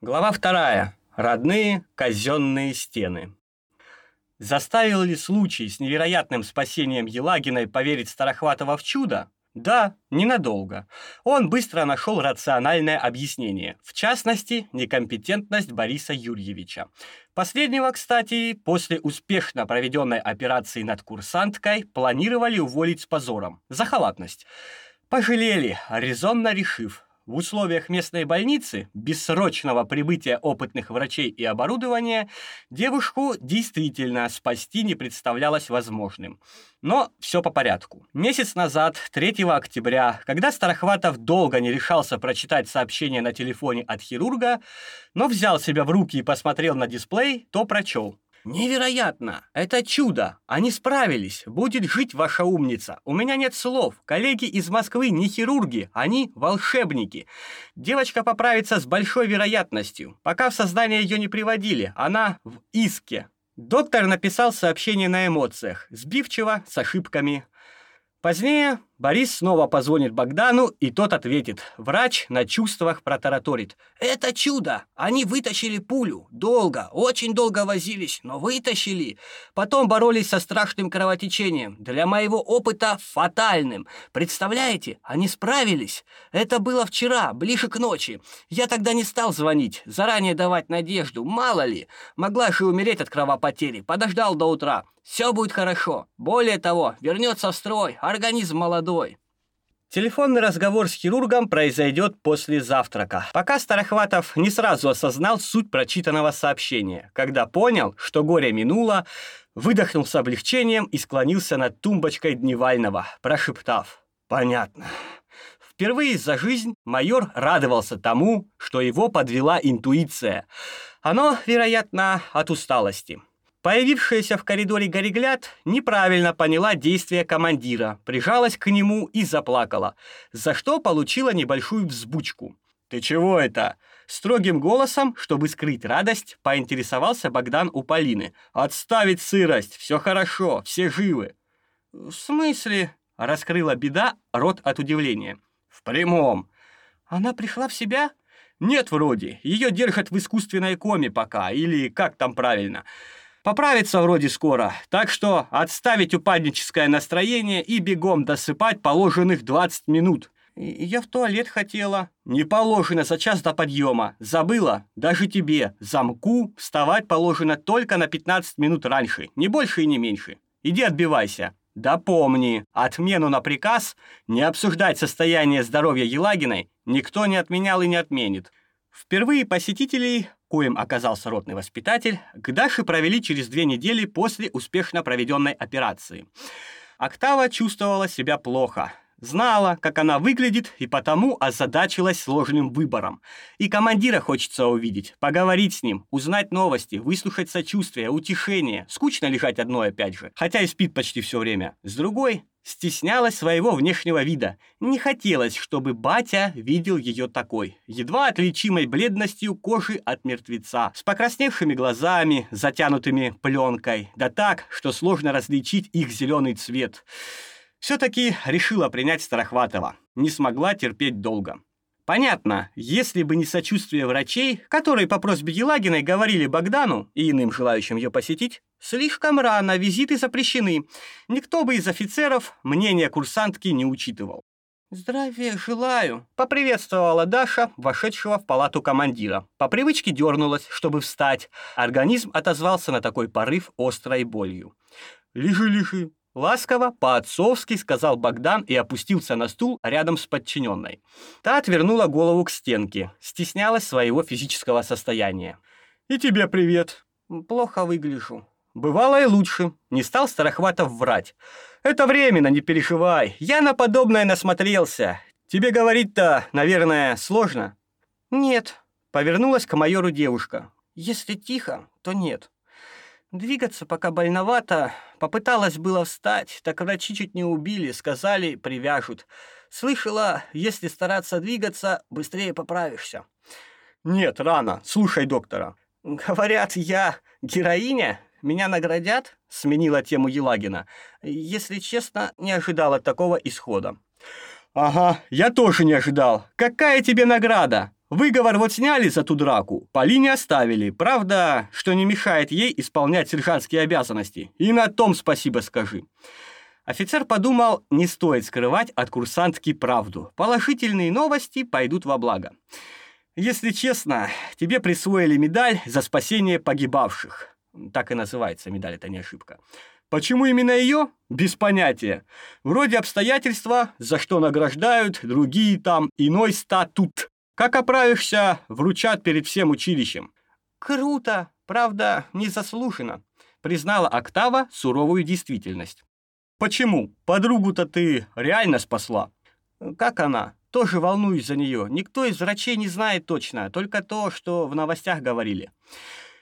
Глава вторая. Родные казенные стены. Заставил ли случай с невероятным спасением Елагиной поверить Старохватова в чудо? Да, ненадолго. Он быстро нашел рациональное объяснение, в частности, некомпетентность Бориса Юрьевича. Последнего, кстати, после успешно проведенной операции над курсанткой планировали уволить с позором за халатность. Пожалели, резонно решив, в условиях местной больницы, без срочного прибытия опытных врачей и оборудования, девушку действительно спасти не представлялось возможным. Но все по порядку. Месяц назад, 3 октября, когда Старохватов долго не решался прочитать сообщение на телефоне от хирурга, но взял себя в руки и посмотрел на дисплей, то прочел. Невероятно! Это чудо! Они справились! Будет жить ваша умница! У меня нет слов! Коллеги из Москвы не хирурги, они волшебники! Девочка поправится с большой вероятностью. Пока в сознание ее не приводили, она в иске. Доктор написал сообщение на эмоциях, сбивчиво, с ошибками. Позднее Борис снова позвонит Богдану, и тот ответит. Врач на чувствах протараторит. «Это чудо! Они вытащили пулю. Долго, очень долго возились, но вытащили. Потом боролись со страшным кровотечением. Для моего опыта фатальным. Представляете, они справились. Это было вчера, ближе к ночи. Я тогда не стал звонить, заранее давать надежду. Мало ли, могла же умереть от кровопотери. Подождал до утра. Все будет хорошо. Более того, вернется в строй. Организм молодой. Телефонный разговор с хирургом произойдет после завтрака. Пока Старохватов не сразу осознал суть прочитанного сообщения. Когда понял, что горе минуло, выдохнул с облегчением и склонился над тумбочкой Дневального, прошептав «Понятно». Впервые за жизнь майор радовался тому, что его подвела интуиция. Оно, вероятно, от усталости. Появившаяся в коридоре Горегляд неправильно поняла действия командира, прижалась к нему и заплакала, за что получила небольшую взбучку. «Ты чего это?» Строгим голосом, чтобы скрыть радость, поинтересовался Богдан у Полины. «Отставить сырость! Все хорошо, все живы!» «В смысле?» — раскрыла беда рот от удивления. «В прямом!» «Она пришла в себя?» «Нет, вроде. Ее держат в искусственной коме пока, или как там правильно. Поправится вроде скоро, так что отставить упадническое настроение и бегом досыпать положенных 20 минут. Я в туалет хотела. Не положено за час до подъема. Забыла? Даже тебе, замку, вставать положено только на 15 минут раньше, не больше и не меньше. Иди отбивайся. Да помни, отмену на приказ не обсуждать состояние здоровья Елагиной никто не отменял и не отменит. Впервые посетителей коим оказался ротный воспитатель, к Даше провели через две недели после успешно проведенной операции. Октава чувствовала себя плохо. Знала, как она выглядит, и потому озадачилась сложным выбором. И командира хочется увидеть, поговорить с ним, узнать новости, выслушать сочувствие, утешение. Скучно лежать одной опять же, хотя и спит почти все время. С другой, стеснялась своего внешнего вида. Не хотелось, чтобы батя видел ее такой, едва отличимой бледностью кожи от мертвеца, с покрасневшими глазами, затянутыми пленкой, да так, что сложно различить их зеленый цвет. Все-таки решила принять Старохватова. Не смогла терпеть долго. Понятно, если бы не сочувствие врачей, которые по просьбе Елагиной говорили Богдану и иным желающим ее посетить, слишком рано, визиты запрещены. Никто бы из офицеров мнение курсантки не учитывал. «Здравия желаю», — поприветствовала Даша, вошедшего в палату командира. По привычке дернулась, чтобы встать. Организм отозвался на такой порыв острой болью. «Лежи, лежи, Ласково, по-отцовски сказал Богдан и опустился на стул рядом с подчиненной. Та отвернула голову к стенке, стеснялась своего физического состояния. «И тебе привет!» «Плохо выгляжу». «Бывало и лучше», — не стал Старохватов врать. «Это временно, не переживай, я на подобное насмотрелся. Тебе говорить-то, наверное, сложно?» «Нет», — повернулась к майору девушка. «Если тихо, то нет». Двигаться пока больновато. Попыталась было встать, так врачи чуть не убили, сказали, привяжут. Слышала, если стараться двигаться, быстрее поправишься. Нет, рано. Слушай доктора. Говорят, я героиня? Меня наградят? Сменила тему Елагина. Если честно, не ожидала такого исхода. Ага, я тоже не ожидал. Какая тебе награда? Выговор вот сняли за ту драку, Полине оставили. Правда, что не мешает ей исполнять сержантские обязанности. И на том спасибо скажи. Офицер подумал, не стоит скрывать от курсантки правду. Положительные новости пойдут во благо. Если честно, тебе присвоили медаль за спасение погибавших. Так и называется медаль, это не ошибка. Почему именно ее? Без понятия. Вроде обстоятельства, за что награждают, другие там, иной статут. Как оправишься, вручат перед всем училищем. Круто, правда, незаслуженно, признала Октава суровую действительность. Почему? Подругу-то ты реально спасла. Как она? Тоже волнуюсь за нее. Никто из врачей не знает точно, только то, что в новостях говорили.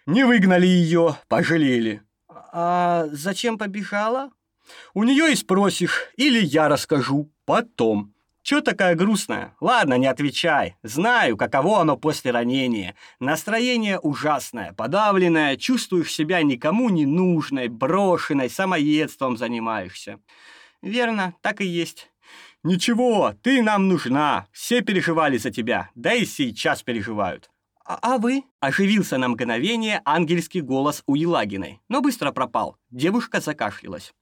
Не выгнали ее, пожалели. А зачем побежала? У нее и спросишь, или я расскажу потом. Чё такая грустная? Ладно, не отвечай. Знаю, каково оно после ранения. Настроение ужасное, подавленное, чувствуешь себя никому не нужной, брошенной, самоедством занимаешься. Верно, так и есть. Ничего, ты нам нужна. Все переживали за тебя, да и сейчас переживают. А, а вы? Оживился на мгновение ангельский голос у Елагиной, но быстро пропал. Девушка закашлялась.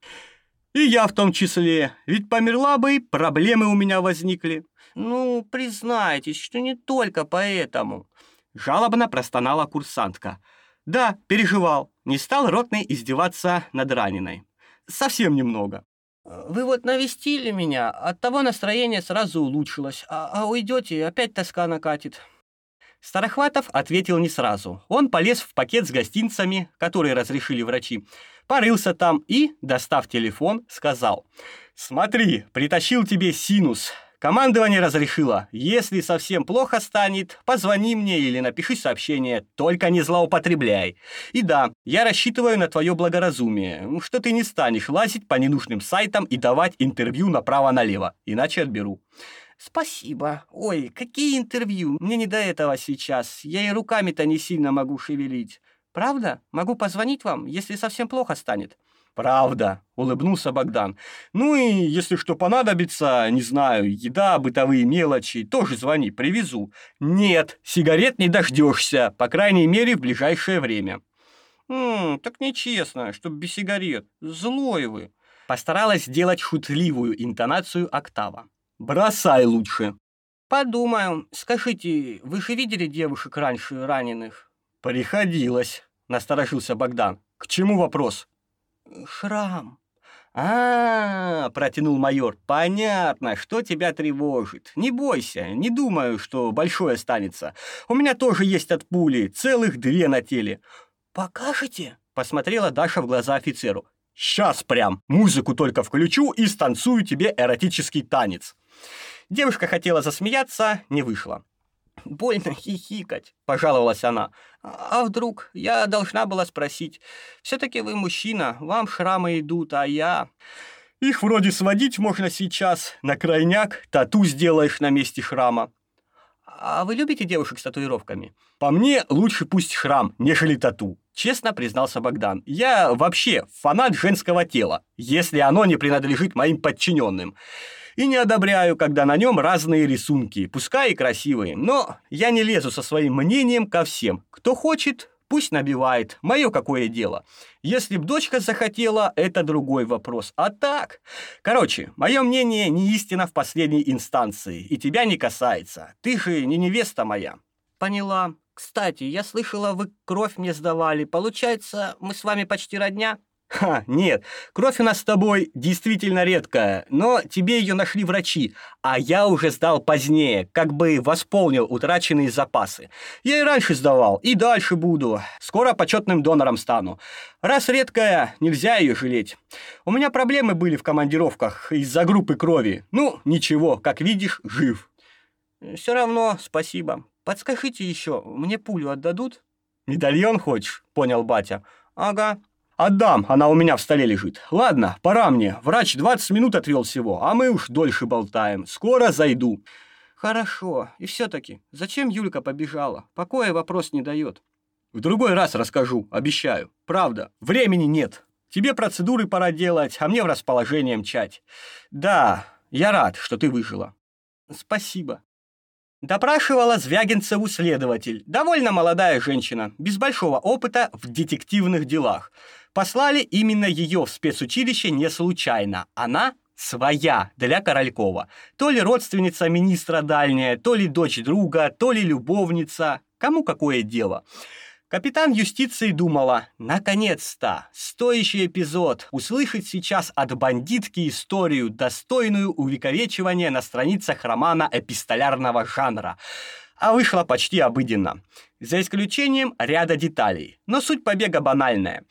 И я в том числе. Ведь померла бы, проблемы у меня возникли. Ну, признайтесь, что не только поэтому. Жалобно простонала курсантка. Да, переживал. Не стал ротный издеваться над раненой. Совсем немного. Вы вот навестили меня, от того настроение сразу улучшилось, а, а уйдете, опять тоска накатит. Старохватов ответил не сразу. Он полез в пакет с гостинцами, которые разрешили врачи, порылся там и, достав телефон, сказал «Смотри, притащил тебе синус. Командование разрешило. Если совсем плохо станет, позвони мне или напиши сообщение, только не злоупотребляй. И да, я рассчитываю на твое благоразумие, что ты не станешь лазить по ненужным сайтам и давать интервью направо-налево, иначе отберу». «Спасибо. Ой, какие интервью? Мне не до этого сейчас. Я и руками-то не сильно могу шевелить. Правда? Могу позвонить вам, если совсем плохо станет». «Правда», — улыбнулся Богдан. «Ну и если что понадобится, не знаю, еда, бытовые мелочи, тоже звони, привезу». «Нет, сигарет не дождешься, по крайней мере, в ближайшее время». «Ммм, так нечестно, чтоб без сигарет. Злой вы». Постаралась сделать шутливую интонацию октава. Бросай лучше. Подумаю. Скажите, вы же видели девушек раньше раненых? Приходилось, насторожился Богдан. К чему вопрос? Шрам. А, -а, -а протянул майор. Понятно, что тебя тревожит. Не бойся, не думаю, что большое останется. У меня тоже есть от пули, целых две на теле. Покажете? Посмотрела Даша в глаза офицеру. Сейчас прям музыку только включу и станцую тебе эротический танец. Девушка хотела засмеяться, не вышло. «Больно хихикать», — пожаловалась она. «А вдруг? Я должна была спросить. Все-таки вы мужчина, вам шрамы идут, а я...» «Их вроде сводить можно сейчас. На крайняк тату сделаешь на месте шрама». «А вы любите девушек с татуировками?» «По мне, лучше пусть храм, нежели тату», — честно признался Богдан. «Я вообще фанат женского тела, если оно не принадлежит моим подчиненным. И не одобряю, когда на нем разные рисунки, пускай и красивые. Но я не лезу со своим мнением ко всем. Кто хочет, Пусть набивает, мое какое дело. Если б дочка захотела, это другой вопрос. А так... Короче, мое мнение не истина в последней инстанции, и тебя не касается. Ты же не невеста моя. Поняла. Кстати, я слышала, вы кровь мне сдавали. Получается, мы с вами почти родня? Ха, нет, кровь у нас с тобой действительно редкая, но тебе ее нашли врачи, а я уже сдал позднее, как бы восполнил утраченные запасы. Я и раньше сдавал, и дальше буду. Скоро почетным донором стану. Раз редкая, нельзя ее жалеть. У меня проблемы были в командировках из-за группы крови. Ну, ничего, как видишь, жив. Все равно спасибо. Подскажите еще, мне пулю отдадут? Медальон хочешь? Понял батя. Ага, «Отдам, она у меня в столе лежит. Ладно, пора мне. Врач 20 минут отвел всего, а мы уж дольше болтаем. Скоро зайду». «Хорошо. И все-таки, зачем Юлька побежала? Покоя вопрос не дает». «В другой раз расскажу, обещаю. Правда, времени нет. Тебе процедуры пора делать, а мне в расположение мчать. Да, я рад, что ты выжила». «Спасибо». Допрашивала Звягинцеву следователь, довольно молодая женщина, без большого опыта в детективных делах. Послали именно ее в спецучилище не случайно. Она своя для Королькова. То ли родственница министра дальняя, то ли дочь друга, то ли любовница. Кому какое дело? Капитан юстиции думала, наконец-то, стоящий эпизод, услышать сейчас от бандитки историю, достойную увековечивания на страницах романа эпистолярного жанра. А вышло почти обыденно, за исключением ряда деталей. Но суть побега банальная.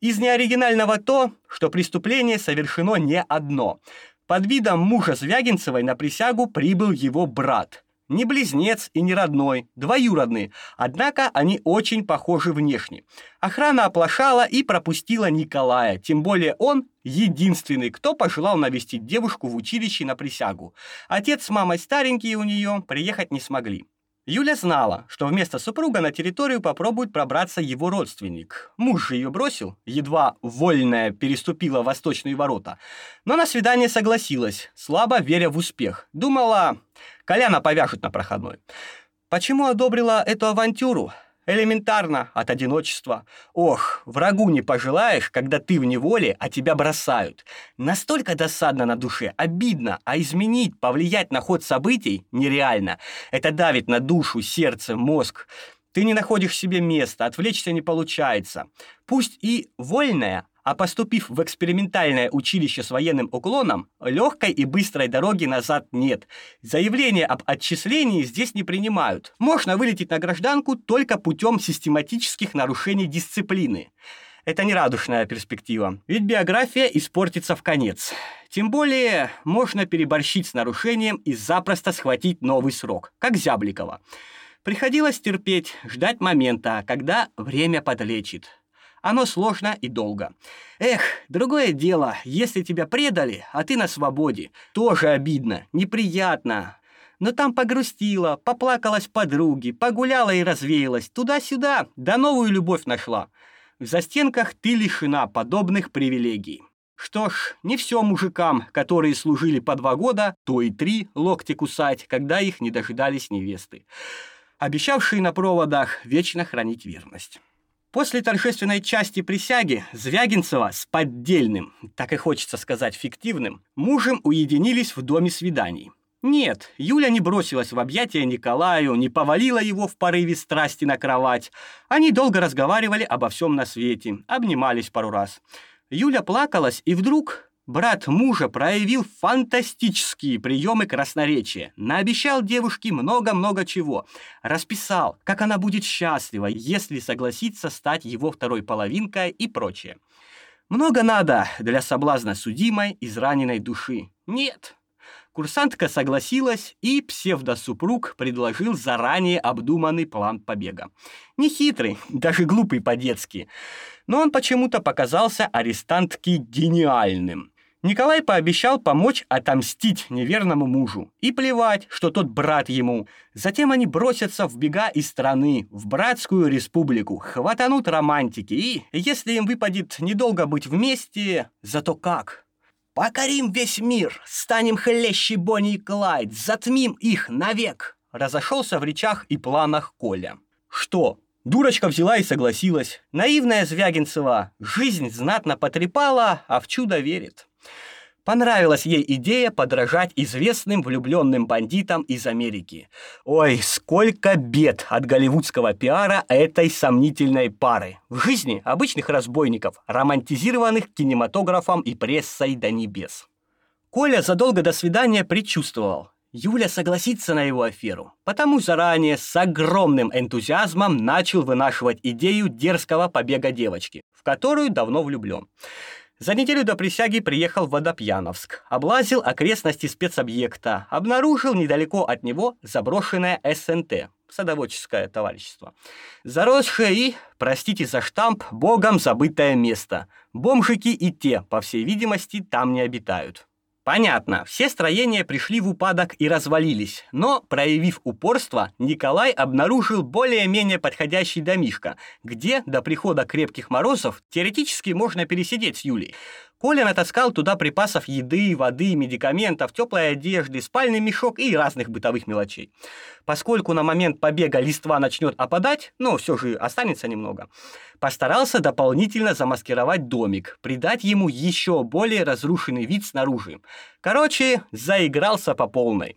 Из неоригинального то, что преступление совершено не одно. Под видом мужа Звягинцевой на присягу прибыл его брат – не близнец и не родной, двоюродный, однако они очень похожи внешне. Охрана оплошала и пропустила Николая, тем более он единственный, кто пожелал навестить девушку в училище на присягу. Отец с мамой старенькие у нее приехать не смогли. Юля знала, что вместо супруга на территорию попробует пробраться его родственник. Муж же ее бросил, едва вольная переступила восточные ворота. Но на свидание согласилась, слабо веря в успех. Думала, Коляна повяжут на проходной. Почему одобрила эту авантюру? Элементарно, от одиночества. Ох, врагу не пожелаешь, когда ты в неволе, а тебя бросают. Настолько досадно на душе, обидно, а изменить, повлиять на ход событий нереально. Это давит на душу, сердце, мозг. Ты не находишь себе места, отвлечься не получается. Пусть и вольная, а поступив в экспериментальное училище с военным уклоном, легкой и быстрой дороги назад нет. Заявление об отчислении здесь не принимают. Можно вылететь на гражданку только путем систематических нарушений дисциплины. Это не радужная перспектива, ведь биография испортится в конец. Тем более, можно переборщить с нарушением и запросто схватить новый срок, как Зябликова. Приходилось терпеть, ждать момента, когда время подлечит. Оно сложно и долго. Эх, другое дело, если тебя предали, а ты на свободе. Тоже обидно, неприятно. Но там погрустила, поплакалась подруги, погуляла и развеялась. Туда-сюда, да новую любовь нашла. В застенках ты лишена подобных привилегий. Что ж, не все мужикам, которые служили по два года, то и три локти кусать, когда их не дожидались невесты, обещавшие на проводах вечно хранить верность. После торжественной части присяги Звягинцева с поддельным, так и хочется сказать фиктивным, мужем уединились в доме свиданий. Нет, Юля не бросилась в объятия Николаю, не повалила его в порыве страсти на кровать. Они долго разговаривали обо всем на свете, обнимались пару раз. Юля плакалась, и вдруг Брат мужа проявил фантастические приемы красноречия, наобещал девушке много-много чего, расписал, как она будет счастлива, если согласится стать его второй половинкой и прочее. Много надо для соблазна судимой из раненой души. Нет. Курсантка согласилась, и псевдосупруг предложил заранее обдуманный план побега. Нехитрый, даже глупый по-детски. Но он почему-то показался арестантке гениальным. Николай пообещал помочь отомстить неверному мужу. И плевать, что тот брат ему. Затем они бросятся в бега из страны, в братскую республику, хватанут романтики и, если им выпадет недолго быть вместе, зато как? «Покорим весь мир, станем хлещи Бонни и Клайд, затмим их навек!» Разошелся в речах и планах Коля. «Что, Дурочка взяла и согласилась. Наивная Звягинцева жизнь знатно потрепала, а в чудо верит. Понравилась ей идея подражать известным влюбленным бандитам из Америки. Ой, сколько бед от голливудского пиара этой сомнительной пары. В жизни обычных разбойников, романтизированных кинематографом и прессой до небес. Коля задолго до свидания предчувствовал. Юля согласится на его аферу, потому заранее с огромным энтузиазмом начал вынашивать идею дерзкого побега девочки, в которую давно влюблен. За неделю до присяги приехал в Водопьяновск, облазил окрестности спецобъекта, обнаружил недалеко от него заброшенное СНТ, садоводческое товарищество. Заросшее и, простите за штамп, богом забытое место. Бомжики и те, по всей видимости, там не обитают. Понятно, все строения пришли в упадок и развалились, но, проявив упорство, Николай обнаружил более-менее подходящий домишко, где до прихода крепких морозов теоретически можно пересидеть с Юлей. Коля натаскал туда припасов еды, воды, медикаментов, теплой одежды, спальный мешок и разных бытовых мелочей. Поскольку на момент побега листва начнет опадать, но все же останется немного, постарался дополнительно замаскировать домик, придать ему еще более разрушенный вид снаружи. Короче, заигрался по полной.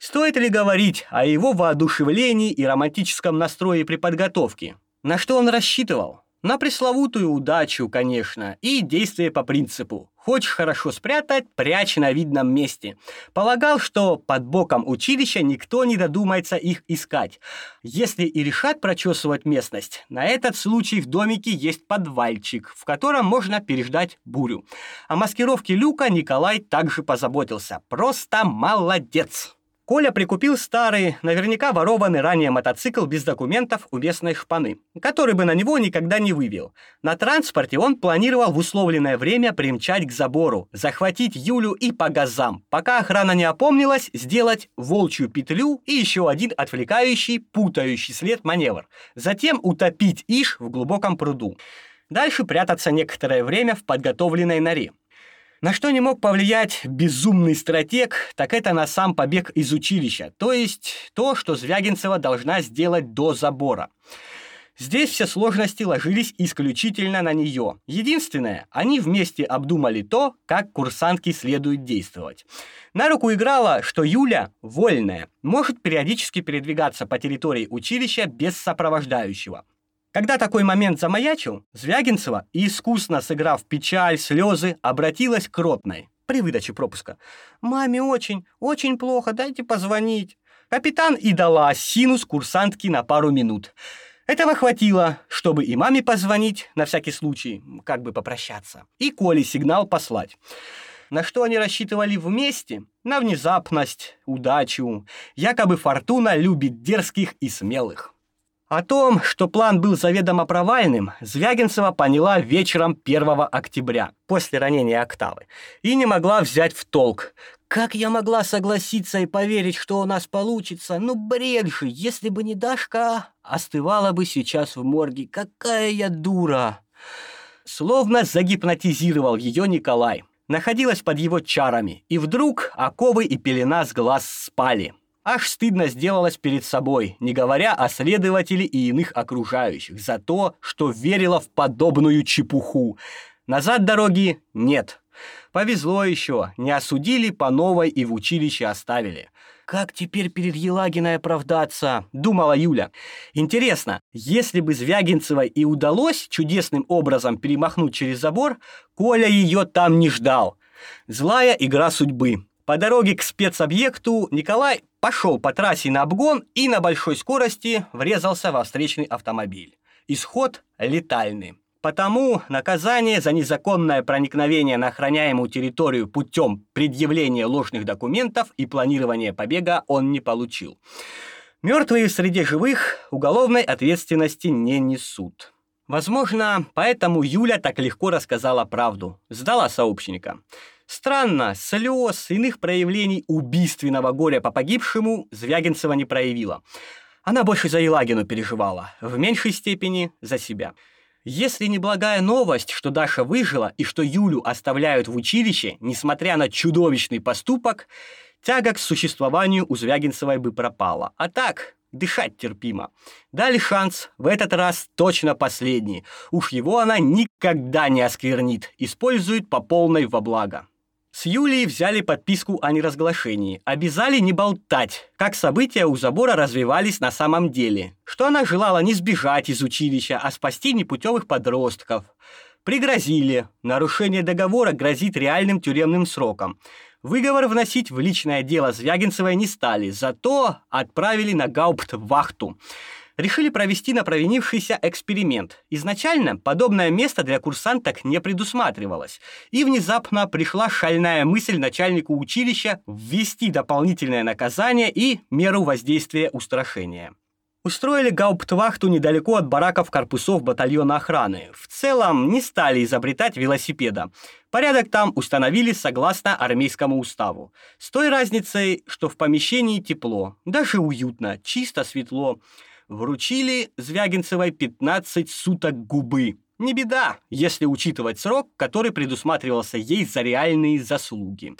Стоит ли говорить о его воодушевлении и романтическом настрое при подготовке? На что он рассчитывал? На пресловутую удачу, конечно, и действие по принципу «хочешь хорошо спрятать, прячь на видном месте». Полагал, что под боком училища никто не додумается их искать. Если и решат прочесывать местность, на этот случай в домике есть подвальчик, в котором можно переждать бурю. О маскировке люка Николай также позаботился. Просто молодец! Коля прикупил старый, наверняка ворованный ранее мотоцикл без документов у местной шпаны, который бы на него никогда не вывел. На транспорте он планировал в условленное время примчать к забору, захватить Юлю и по газам, пока охрана не опомнилась, сделать волчью петлю и еще один отвлекающий, путающий след маневр. Затем утопить Иш в глубоком пруду. Дальше прятаться некоторое время в подготовленной норе. На что не мог повлиять безумный стратег, так это на сам побег из училища, то есть то, что Звягинцева должна сделать до забора. Здесь все сложности ложились исключительно на нее. Единственное, они вместе обдумали то, как курсантки следует действовать. На руку играло, что Юля, вольная, может периодически передвигаться по территории училища без сопровождающего. Когда такой момент замаячил, Звягинцева, искусно сыграв печаль, слезы, обратилась к Ротной при выдаче пропуска. «Маме очень, очень плохо, дайте позвонить». Капитан и дала синус курсантки на пару минут. Этого хватило, чтобы и маме позвонить, на всякий случай, как бы попрощаться, и Коле сигнал послать. На что они рассчитывали вместе? На внезапность, удачу. Якобы фортуна любит дерзких и смелых. О том, что план был заведомо провальным, Звягинцева поняла вечером 1 октября, после ранения Октавы, и не могла взять в толк. Как я могла согласиться и поверить, что у нас получится? Ну, бред же, если бы не Дашка, остывала бы сейчас в морге. Какая я дура! Словно загипнотизировал ее Николай. Находилась под его чарами, и вдруг оковы и пелена с глаз спали. Аж стыдно сделалось перед собой, не говоря о следователе и иных окружающих, за то, что верила в подобную чепуху. Назад дороги нет. Повезло еще, не осудили по новой и в училище оставили. Как теперь перед Елагиной оправдаться, думала Юля. Интересно, если бы Звягинцевой и удалось чудесным образом перемахнуть через забор, Коля ее там не ждал. Злая игра судьбы. По дороге к спецобъекту Николай пошел по трассе на обгон и на большой скорости врезался во встречный автомобиль. Исход летальный. Потому наказание за незаконное проникновение на охраняемую территорию путем предъявления ложных документов и планирования побега он не получил. Мертвые среди живых уголовной ответственности не несут. Возможно, поэтому Юля так легко рассказала правду, сдала сообщника. Странно, слез, иных проявлений убийственного горя по погибшему Звягинцева не проявила. Она больше за Елагину переживала, в меньшей степени за себя. Если не благая новость, что Даша выжила и что Юлю оставляют в училище, несмотря на чудовищный поступок, тяга к существованию у Звягинцевой бы пропала. А так, дышать терпимо. Дали шанс, в этот раз точно последний. Уж его она никогда не осквернит, использует по полной во благо. С Юлией взяли подписку о неразглашении, обязали не болтать, как события у забора развивались на самом деле, что она желала не сбежать из училища, а спасти непутевых подростков. Пригрозили, нарушение договора грозит реальным тюремным сроком. Выговор вносить в личное дело Звягинцевой не стали, зато отправили на гауптвахту решили провести на провинившийся эксперимент. Изначально подобное место для курсанток не предусматривалось, и внезапно пришла шальная мысль начальнику училища ввести дополнительное наказание и меру воздействия устрашения. Устроили гауптвахту недалеко от бараков корпусов батальона охраны. В целом не стали изобретать велосипеда. Порядок там установили согласно армейскому уставу. С той разницей, что в помещении тепло, даже уютно, чисто светло вручили Звягинцевой 15 суток губы. Не беда, если учитывать срок, который предусматривался ей за реальные заслуги.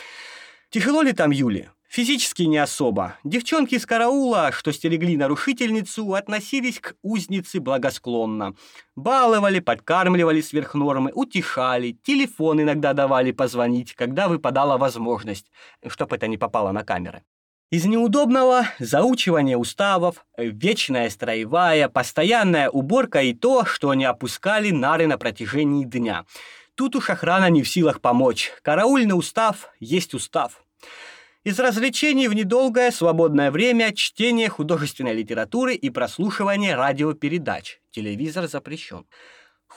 Тяжело ли там Юле? Физически не особо. Девчонки из караула, что стерегли нарушительницу, относились к узнице благосклонно. Баловали, подкармливали сверх нормы, утешали, телефон иногда давали позвонить, когда выпадала возможность, чтоб это не попало на камеры. Из неудобного заучивание уставов, вечная строевая, постоянная уборка и то, что они опускали нары на протяжении дня. Тут уж охрана не в силах помочь. Караульный устав есть устав. Из развлечений в недолгое свободное время чтение художественной литературы и прослушивание радиопередач. Телевизор запрещен.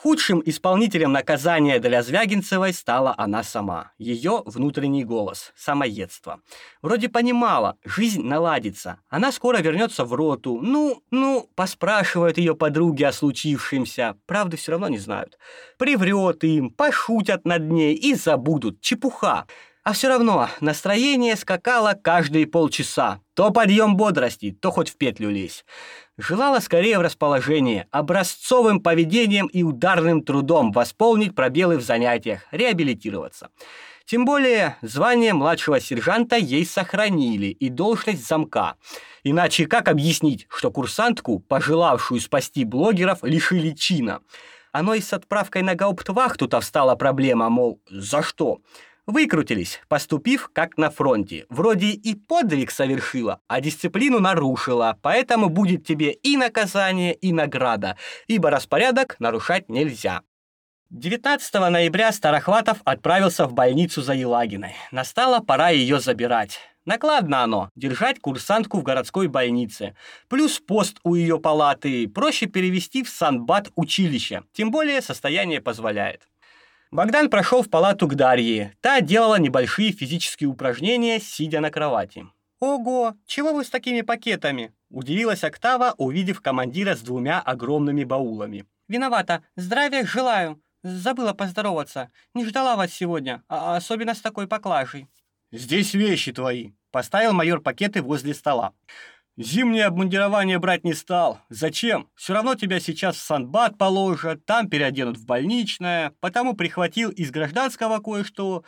Худшим исполнителем наказания для Звягинцевой стала она сама. Ее внутренний голос, самоедство. Вроде понимала, жизнь наладится. Она скоро вернется в роту. Ну, ну, поспрашивают ее подруги о случившемся. Правды все равно не знают. Приврет им, пошутят над ней и забудут. Чепуха. А все равно настроение скакало каждые полчаса. То подъем бодрости, то хоть в петлю лезь. Желала скорее в расположении, образцовым поведением и ударным трудом восполнить пробелы в занятиях, реабилитироваться. Тем более звание младшего сержанта ей сохранили и должность замка. Иначе как объяснить, что курсантку, пожелавшую спасти блогеров, лишили чина? Оно и с отправкой на гауптвахту-то встала проблема, мол, за что? Выкрутились, поступив как на фронте. Вроде и подвиг совершила, а дисциплину нарушила, поэтому будет тебе и наказание, и награда, ибо распорядок нарушать нельзя. 19 ноября Старохватов отправился в больницу за Елагиной. Настала пора ее забирать. Накладно оно – держать курсантку в городской больнице. Плюс пост у ее палаты проще перевести в санбат училище, тем более состояние позволяет. Богдан прошел в палату к Дарье. Та делала небольшие физические упражнения, сидя на кровати. «Ого, чего вы с такими пакетами?» – удивилась Октава, увидев командира с двумя огромными баулами. «Виновата. Здравия желаю. Забыла поздороваться. Не ждала вас сегодня, а особенно с такой поклажей». «Здесь вещи твои», – поставил майор пакеты возле стола. Зимнее обмундирование брать не стал. Зачем? Все равно тебя сейчас в санбат положат, там переоденут в больничное. Потому прихватил из гражданского кое-что.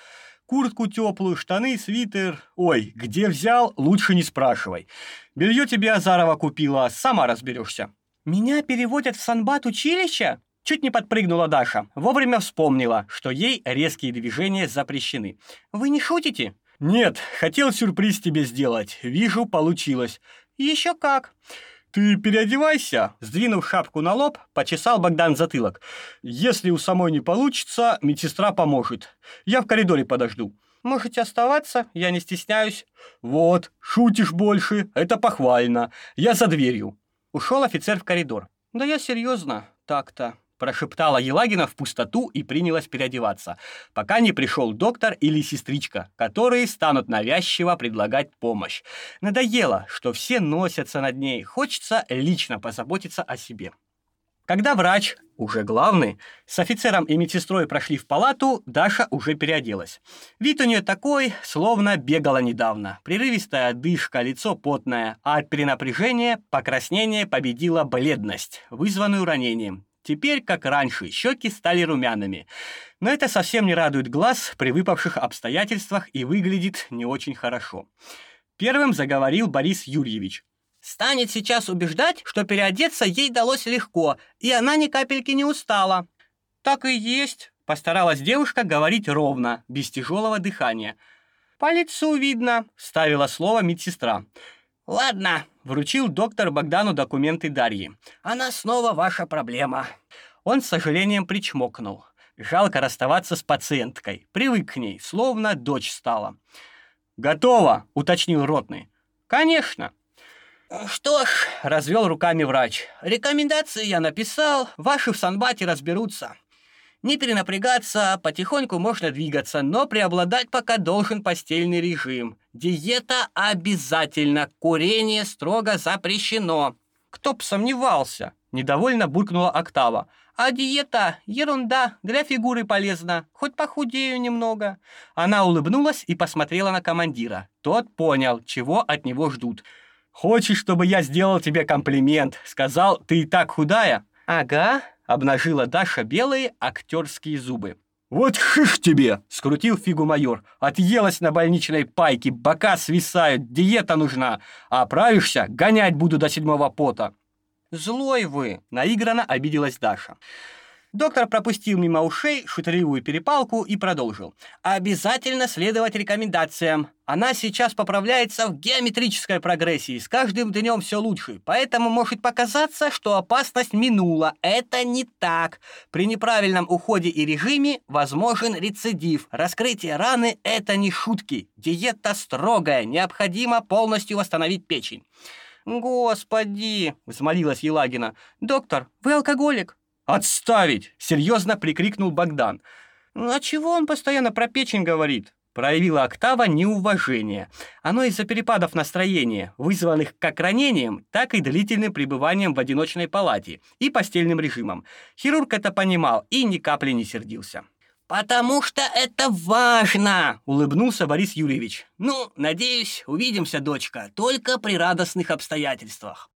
Куртку теплую, штаны, свитер. Ой, где взял, лучше не спрашивай. Белье тебе Азарова купила, сама разберешься. Меня переводят в санбат училище? Чуть не подпрыгнула Даша. Вовремя вспомнила, что ей резкие движения запрещены. Вы не шутите? Нет, хотел сюрприз тебе сделать. Вижу, получилось. «Еще как!» «Ты переодевайся!» Сдвинув шапку на лоб, почесал Богдан затылок. «Если у самой не получится, медсестра поможет. Я в коридоре подожду». «Можете оставаться, я не стесняюсь». «Вот, шутишь больше, это похвально. Я за дверью». Ушел офицер в коридор. «Да я серьезно, так-то» прошептала Елагина в пустоту и принялась переодеваться, пока не пришел доктор или сестричка, которые станут навязчиво предлагать помощь. Надоело, что все носятся над ней, хочется лично позаботиться о себе. Когда врач, уже главный, с офицером и медсестрой прошли в палату, Даша уже переоделась. Вид у нее такой, словно бегала недавно. Прерывистая одышка, лицо потное, а от перенапряжения покраснение победила бледность, вызванную ранением. Теперь, как раньше, щеки стали румяными. Но это совсем не радует глаз при выпавших обстоятельствах и выглядит не очень хорошо. Первым заговорил Борис Юрьевич. «Станет сейчас убеждать, что переодеться ей далось легко, и она ни капельки не устала». «Так и есть», — постаралась девушка говорить ровно, без тяжелого дыхания. «По лицу видно», — ставила слово медсестра. «Ладно», — вручил доктор Богдану документы Дарьи. «Она снова ваша проблема». Он с сожалением причмокнул. Жалко расставаться с пациенткой. Привык к ней, словно дочь стала. «Готово», — уточнил ротный. «Конечно». «Что ж», — развел руками врач, — «рекомендации я написал, ваши в санбате разберутся. Не перенапрягаться, потихоньку можно двигаться, но преобладать пока должен постельный режим. Диета обязательно, курение строго запрещено. Кто б сомневался, недовольно буркнула Октава. А диета ерунда, для фигуры полезна, хоть похудею немного. Она улыбнулась и посмотрела на командира. Тот понял, чего от него ждут. Хочешь, чтобы я сделал тебе комплимент? Сказал, ты и так худая? Ага, обнажила Даша белые актерские зубы. «Вот хыш тебе!» — скрутил фигу майор. «Отъелась на больничной пайке, бока свисают, диета нужна. А оправишься, гонять буду до седьмого пота». «Злой вы!» — наигранно обиделась Даша. Доктор пропустил мимо ушей шутливую перепалку и продолжил. «Обязательно следовать рекомендациям. Она сейчас поправляется в геометрической прогрессии, с каждым днем все лучше, поэтому может показаться, что опасность минула. Это не так. При неправильном уходе и режиме возможен рецидив. Раскрытие раны – это не шутки. Диета строгая, необходимо полностью восстановить печень». «Господи!» — взмолилась Елагина. «Доктор, вы алкоголик?» «Отставить!» — серьезно прикрикнул Богдан. «А чего он постоянно про печень говорит?» Проявила Октава неуважение. Оно из-за перепадов настроения, вызванных как ранением, так и длительным пребыванием в одиночной палате и постельным режимом. Хирург это понимал и ни капли не сердился. «Потому что это важно!» — улыбнулся Борис Юрьевич. «Ну, надеюсь, увидимся, дочка, только при радостных обстоятельствах».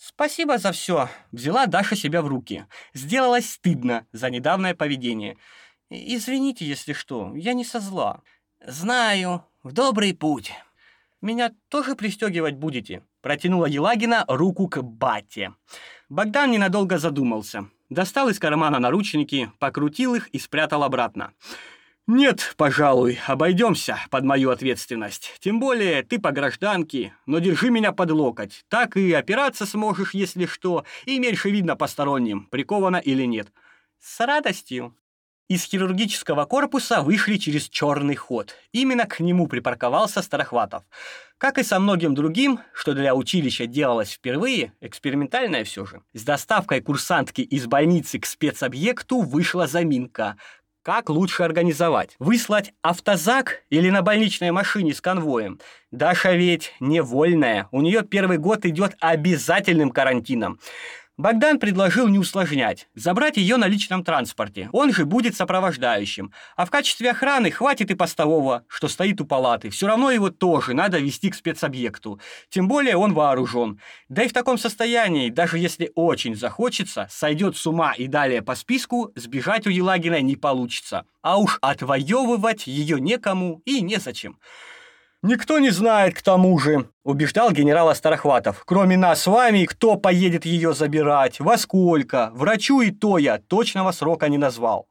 «Спасибо за все», — взяла Даша себя в руки. Сделалось стыдно за недавнее поведение. «Извините, если что, я не со зла». «Знаю, в добрый путь». «Меня тоже пристегивать будете?» Протянула Елагина руку к бате. Богдан ненадолго задумался. Достал из кармана наручники, покрутил их и спрятал обратно. «Нет, пожалуй, обойдемся под мою ответственность. Тем более ты по гражданке, но держи меня под локоть. Так и опираться сможешь, если что, и меньше видно посторонним, приковано или нет». «С радостью». Из хирургического корпуса вышли через черный ход. Именно к нему припарковался Старохватов. Как и со многим другим, что для училища делалось впервые, экспериментальное все же. С доставкой курсантки из больницы к спецобъекту вышла заминка. Как лучше организовать? Выслать автозак или на больничной машине с конвоем? Даша ведь невольная, у нее первый год идет обязательным карантином. Богдан предложил не усложнять, забрать ее на личном транспорте, он же будет сопровождающим. А в качестве охраны хватит и постового, что стоит у палаты. Все равно его тоже надо вести к спецобъекту. Тем более он вооружен. Да и в таком состоянии, даже если очень захочется, сойдет с ума и далее по списку, сбежать у Елагиной не получится. А уж отвоевывать ее некому и незачем. «Никто не знает, к тому же», — убеждал генерал Старохватов. «Кроме нас с вами, кто поедет ее забирать, во сколько, врачу и то я точного срока не назвал.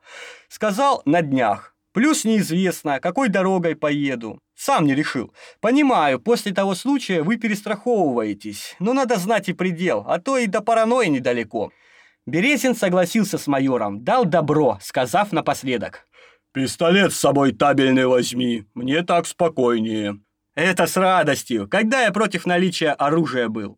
Сказал на днях. Плюс неизвестно, какой дорогой поеду. Сам не решил. Понимаю, после того случая вы перестраховываетесь, но надо знать и предел, а то и до паранойи недалеко». Березин согласился с майором, дал добро, сказав напоследок. «Пистолет с собой табельный возьми, мне так спокойнее». «Это с радостью, когда я против наличия оружия был».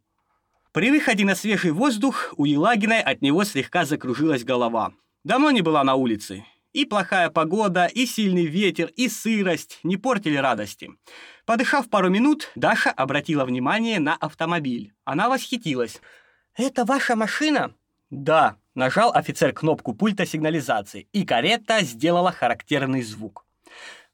При выходе на свежий воздух у Елагиной от него слегка закружилась голова. Давно не была на улице. И плохая погода, и сильный ветер, и сырость не портили радости. Подышав пару минут, Даша обратила внимание на автомобиль. Она восхитилась. «Это ваша машина?» «Да», — нажал офицер кнопку пульта сигнализации, и карета сделала характерный звук.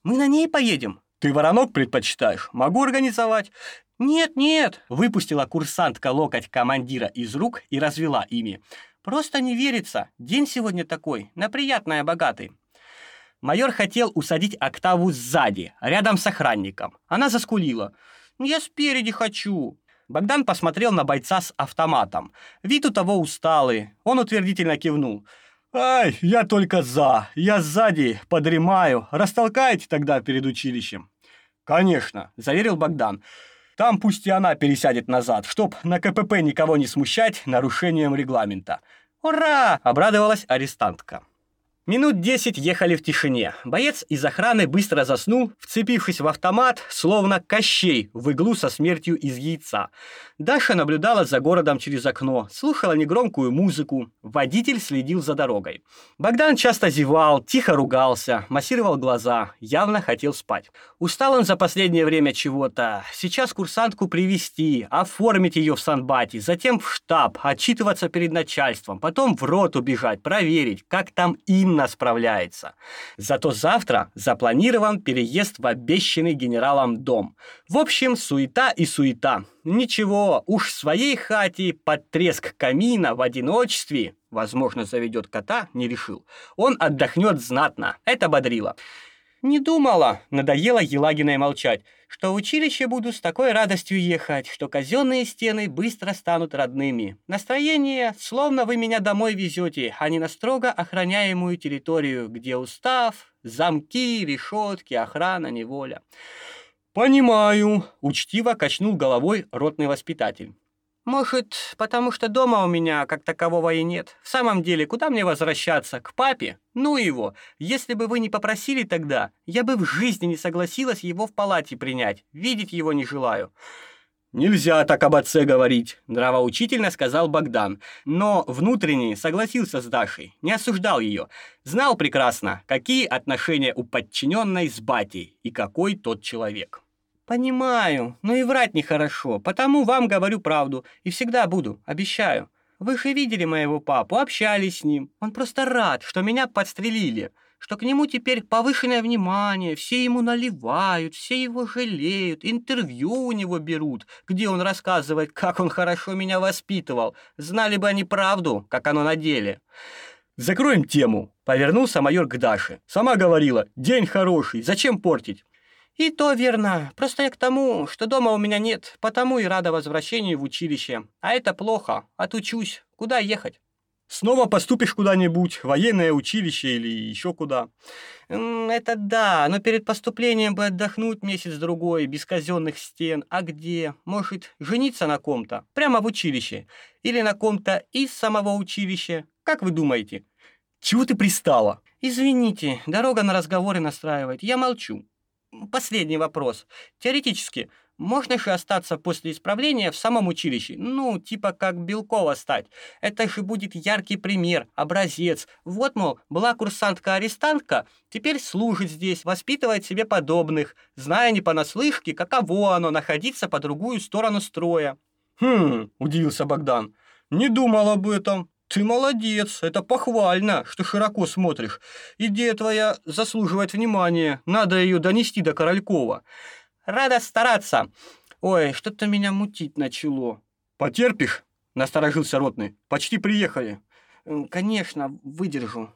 «Мы на ней поедем?» «Ты воронок предпочитаешь? Могу организовать». «Нет, нет», — выпустила курсантка локоть командира из рук и развела ими. «Просто не верится. День сегодня такой, на приятное богатый». Майор хотел усадить Октаву сзади, рядом с охранником. Она заскулила. «Я спереди хочу». Богдан посмотрел на бойца с автоматом. Вид у того усталый. Он утвердительно кивнул. «Ай, я только за. Я сзади, подремаю. Растолкаете тогда перед училищем?» «Конечно», — заверил Богдан. «Там пусть и она пересядет назад, чтоб на КПП никого не смущать нарушением регламента». «Ура!» — обрадовалась арестантка. Минут десять ехали в тишине. Боец из охраны быстро заснул, вцепившись в автомат, словно Кощей в иглу со смертью из яйца. Даша наблюдала за городом через окно, слушала негромкую музыку. Водитель следил за дорогой. Богдан часто зевал, тихо ругался, массировал глаза, явно хотел спать. Устал он за последнее время чего-то. Сейчас курсантку привести, оформить ее в санбате, затем в штаб, отчитываться перед начальством, потом в рот убежать, проверить, как там Инна умно справляется. Зато завтра запланирован переезд в обещанный генералом дом. В общем, суета и суета. Ничего, уж в своей хате под треск камина в одиночестве, возможно, заведет кота, не решил, он отдохнет знатно. Это бодрило. Не думала, надоело Елагиной молчать, что в училище буду с такой радостью ехать, что казенные стены быстро станут родными. Настроение, словно вы меня домой везете, а не на строго охраняемую территорию, где устав, замки, решетки, охрана, неволя. «Понимаю», — учтиво качнул головой ротный воспитатель. Может, потому что дома у меня как такового и нет. В самом деле, куда мне возвращаться? К папе? Ну его. Если бы вы не попросили тогда, я бы в жизни не согласилась его в палате принять. Видеть его не желаю. «Нельзя так об отце говорить», — нравоучительно сказал Богдан. Но внутренне согласился с Дашей, не осуждал ее. Знал прекрасно, какие отношения у подчиненной с батей и какой тот человек. «Понимаю, но и врать нехорошо, потому вам говорю правду, и всегда буду, обещаю. Вы же видели моего папу, общались с ним. Он просто рад, что меня подстрелили, что к нему теперь повышенное внимание, все ему наливают, все его жалеют, интервью у него берут, где он рассказывает, как он хорошо меня воспитывал. Знали бы они правду, как оно на деле». «Закроем тему», — повернулся майор к Даше. «Сама говорила, день хороший, зачем портить?» «И то верно. Просто я к тому, что дома у меня нет, потому и рада возвращению в училище. А это плохо. Отучусь. Куда ехать?» «Снова поступишь куда-нибудь, военное училище или еще куда?» «Это да, но перед поступлением бы отдохнуть месяц-другой, без казенных стен. А где? Может, жениться на ком-то? Прямо в училище? Или на ком-то из самого училища? Как вы думаете?» «Чего ты пристала?» «Извините, дорога на разговоры настраивает. Я молчу». Последний вопрос. Теоретически, можно же остаться после исправления в самом училище? Ну, типа как Белкова стать. Это же будет яркий пример, образец. Вот, мол, была курсантка-арестантка, теперь служит здесь, воспитывает себе подобных, зная не понаслышке, каково оно находиться по другую сторону строя. «Хм», — удивился Богдан, — «не думал об этом. «Ты молодец, это похвально, что широко смотришь. Идея твоя заслуживает внимания, надо ее донести до Королькова». «Рада стараться. Ой, что-то меня мутить начало». «Потерпишь?» — насторожился Ротный. «Почти приехали». «Конечно, выдержу».